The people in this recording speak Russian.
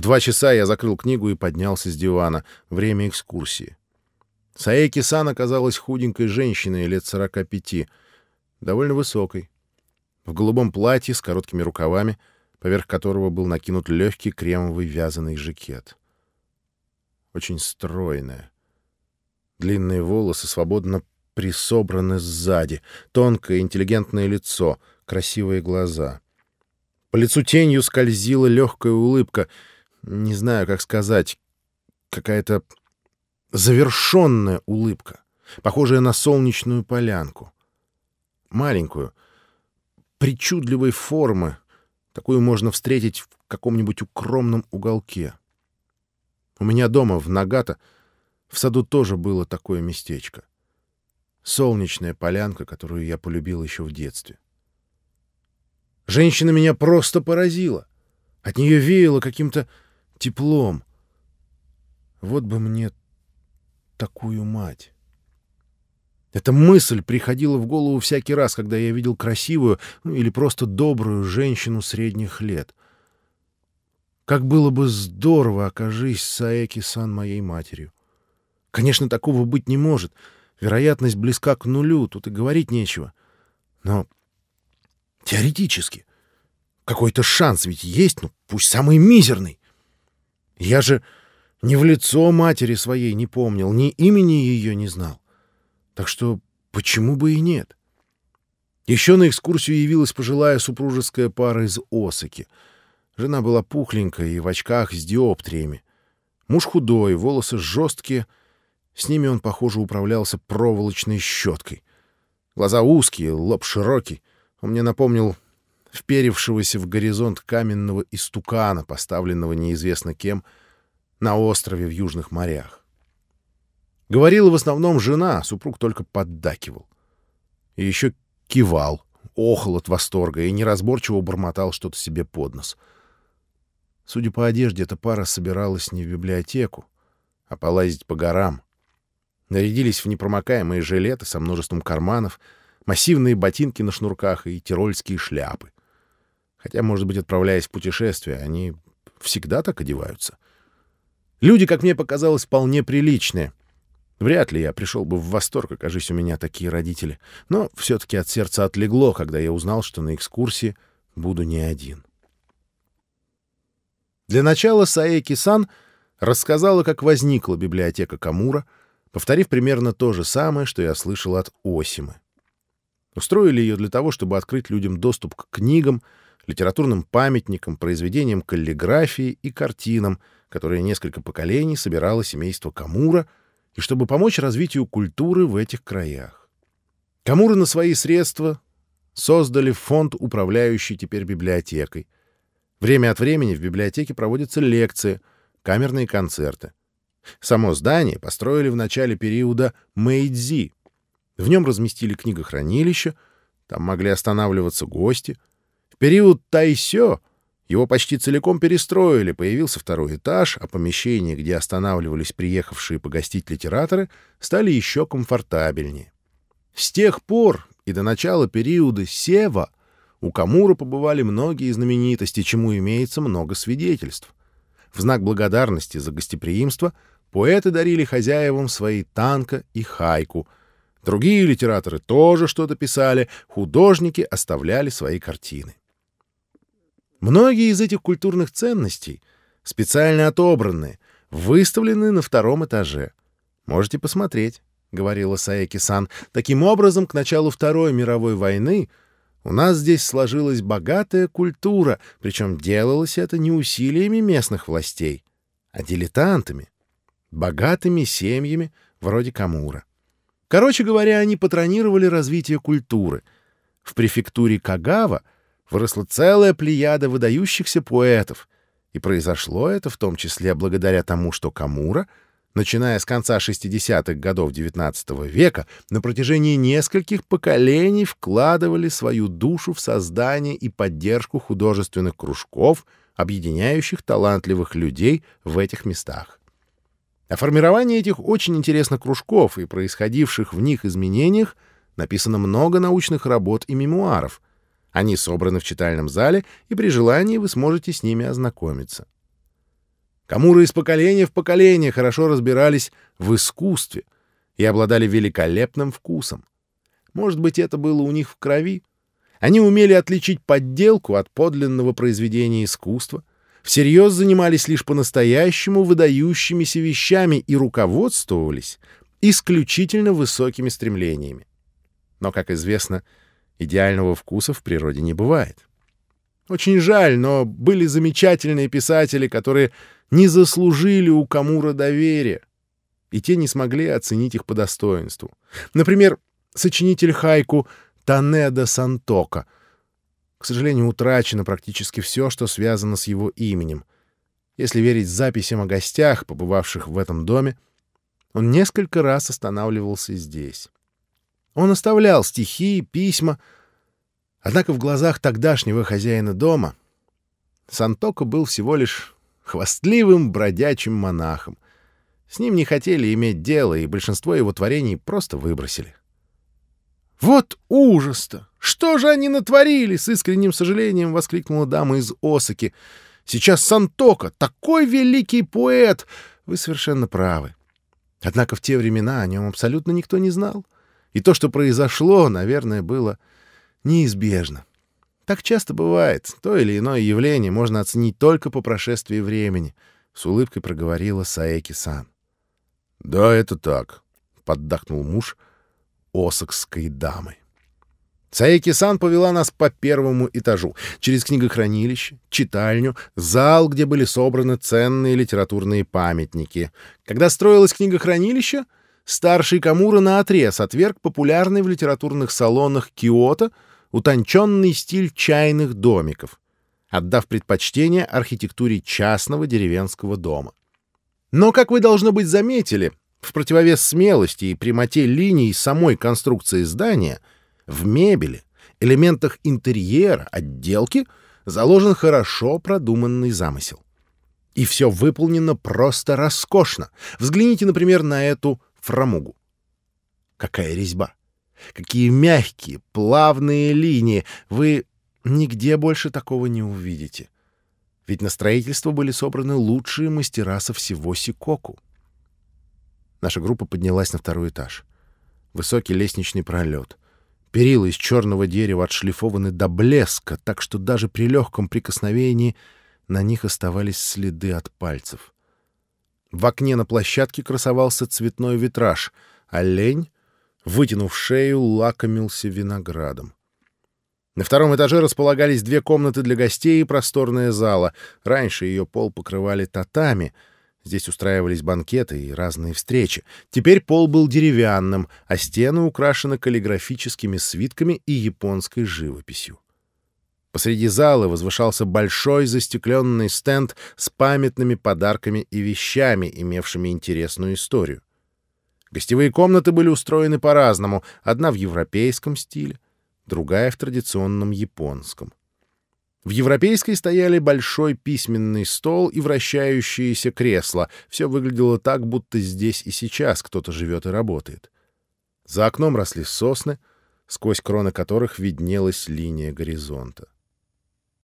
В два часа я закрыл книгу и поднялся с дивана. Время экскурсии. Саеки-сан оказалась худенькой женщиной лет сорока пяти, довольно высокой, в голубом платье с короткими рукавами, поверх которого был накинут легкий кремовый вязаный жакет. Очень стройная. Длинные волосы свободно присобраны сзади, тонкое интеллигентное лицо, красивые глаза. По лицу тенью скользила легкая улыбка, не знаю, как сказать, какая-то завершенная улыбка, похожая на солнечную полянку. Маленькую, причудливой формы, такую можно встретить в каком-нибудь укромном уголке. У меня дома, в Нагата, в саду тоже было такое местечко. Солнечная полянка, которую я полюбил еще в детстве. Женщина меня просто поразила. От нее веяло каким-то теплом. Вот бы мне такую мать. Эта мысль приходила в голову всякий раз, когда я видел красивую ну, или просто добрую женщину средних лет. Как было бы здорово, окажись Саэки-сан моей матерью. Конечно, такого быть не может. Вероятность близка к нулю, тут и говорить нечего. Но теоретически какой-то шанс ведь есть, ну пусть самый мизерный. Я же ни в лицо матери своей не помнил, ни имени ее не знал. Так что почему бы и нет? Еще на экскурсию явилась пожилая супружеская пара из Осаки. Жена была пухленькая и в очках с диоптриями. Муж худой, волосы жесткие. С ними он, похоже, управлялся проволочной щеткой. Глаза узкие, лоб широкий. Он мне напомнил вперевшегося в горизонт каменного истукана, поставленного неизвестно кем — на острове в Южных морях. Говорила в основном жена, супруг только поддакивал. И еще кивал, охал от восторга и неразборчиво бормотал что-то себе под нос. Судя по одежде, эта пара собиралась не в библиотеку, а полазить по горам. Нарядились в непромокаемые жилеты со множеством карманов, массивные ботинки на шнурках и тирольские шляпы. Хотя, может быть, отправляясь в путешествие, они всегда так одеваются — Люди, как мне показалось, вполне приличные. Вряд ли я пришел бы в восторг, окажись у меня такие родители. Но все-таки от сердца отлегло, когда я узнал, что на экскурсии буду не один. Для начала Саэки-сан рассказала, как возникла библиотека Камура, повторив примерно то же самое, что я слышал от Осимы. Устроили ее для того, чтобы открыть людям доступ к книгам, литературным памятникам, произведениям каллиграфии и картинам — которые несколько поколений собирало семейство Камура, и чтобы помочь развитию культуры в этих краях. Камуры на свои средства создали фонд, управляющий теперь библиотекой. Время от времени в библиотеке проводятся лекции, камерные концерты. Само здание построили в начале периода Мэйдзи. В нем разместили книгохранилище, там могли останавливаться гости. Период Тайсё его почти целиком перестроили, появился второй этаж, а помещения, где останавливались приехавшие погостить литераторы, стали еще комфортабельнее. С тех пор и до начала периода Сева у Камура побывали многие знаменитости, чему имеется много свидетельств. В знак благодарности за гостеприимство поэты дарили хозяевам свои танка и хайку. Другие литераторы тоже что-то писали, художники оставляли свои картины. Многие из этих культурных ценностей, специально отобранные, выставлены на втором этаже. Можете посмотреть, — говорила Саеки-сан. Таким образом, к началу Второй мировой войны у нас здесь сложилась богатая культура, причем делалось это не усилиями местных властей, а дилетантами, богатыми семьями вроде Камура. Короче говоря, они патронировали развитие культуры. В префектуре Кагава — выросла целая плеяда выдающихся поэтов, и произошло это в том числе благодаря тому, что Камура, начиная с конца 60-х годов XIX века, на протяжении нескольких поколений вкладывали свою душу в создание и поддержку художественных кружков, объединяющих талантливых людей в этих местах. О формировании этих очень интересных кружков и происходивших в них изменениях написано много научных работ и мемуаров — они собраны в читальном зале, и при желании вы сможете с ними ознакомиться. Камуры из поколения в поколение хорошо разбирались в искусстве и обладали великолепным вкусом. Может быть, это было у них в крови? Они умели отличить подделку от подлинного произведения искусства, всерьез занимались лишь по-настоящему выдающимися вещами и руководствовались исключительно высокими стремлениями. Но, как известно, идеального вкуса в природе не бывает. Очень жаль, но были замечательные писатели, которые не заслужили у Камура доверия, и те не смогли оценить их по достоинству. Например, сочинитель хайку Танеда Сантока. К сожалению, утрачено практически все, что связано с его именем. Если верить записям о гостях, побывавших в этом доме, он несколько раз останавливался здесь. Он оставлял стихи, письма, однако в глазах тогдашнего хозяина дома Сантока был всего лишь хвастливым бродячим монахом. С ним не хотели иметь дело, и большинство его творений просто выбросили. «Вот ужас-то! Что же они натворили?» — с искренним сожалением воскликнула дама из Осаки. «Сейчас Сантока, такой великий поэт! Вы совершенно правы. Однако в те времена о нем абсолютно никто не знал. И то, что произошло, наверное, было неизбежно. Так часто бывает. То или иное явление можно оценить только по прошествии времени, — с улыбкой проговорила Саэки-сан. — Да, это так, — поддакнул муж осокской дамы. Саеки-сан повела нас по первому этажу, через книгохранилище, читальню, зал, где были собраны ценные литературные памятники. Когда строилось книгохранилище, старший Камура наотрез отверг популярный в литературных салонах Киото утонченный стиль чайных домиков, отдав предпочтение архитектуре частного деревенского дома. Но, как вы, должно быть, заметили, в противовес смелости и прямоте линий самой конструкции здания, в мебели, элементах интерьера, отделки заложен хорошо продуманный замысел. И все выполнено просто роскошно. Взгляните, например, на эту фрамугу. Какая резьба! Какие мягкие, плавные линии! Вы нигде больше такого не увидите. Ведь на строительство были собраны лучшие мастера со всего Сикоку. Наша группа поднялась на второй этаж. Высокий лестничный пролет. Перила из черного дерева отшлифованы до блеска, так что даже при легком прикосновении на них оставались следы от пальцев. В окне на площадке красовался цветной витраж. Олень, вытянув шею, лакомился виноградом. На втором этаже располагались две комнаты для гостей и просторная зала. Раньше ее пол покрывали татами — Здесь устраивались банкеты и разные встречи. Теперь пол был деревянным, а стены украшены каллиграфическими свитками и японской живописью. Посреди зала возвышался большой застекленный стенд с памятными подарками и вещами, имевшими интересную историю. Гостевые комнаты были устроены по-разному, одна в европейском стиле, другая в традиционном японском. В европейской стояли большой письменный стол и вращающиеся кресла. Все выглядело так, будто здесь и сейчас кто-то живет и работает. За окном росли сосны, сквозь кроны которых виднелась линия горизонта.